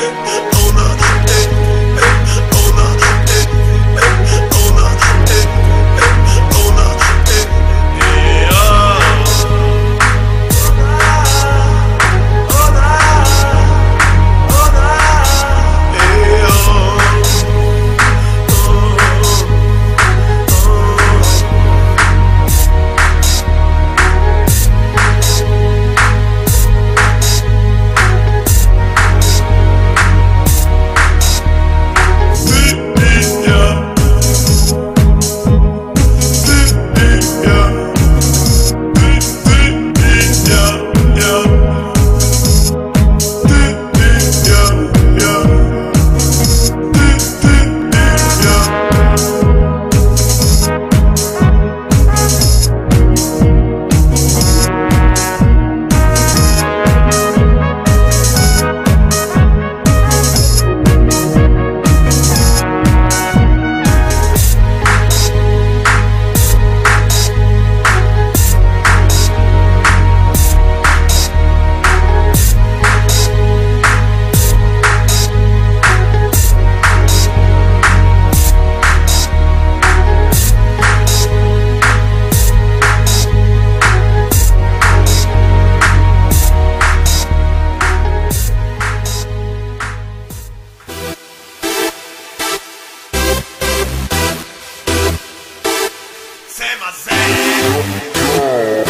Oh no. same as them.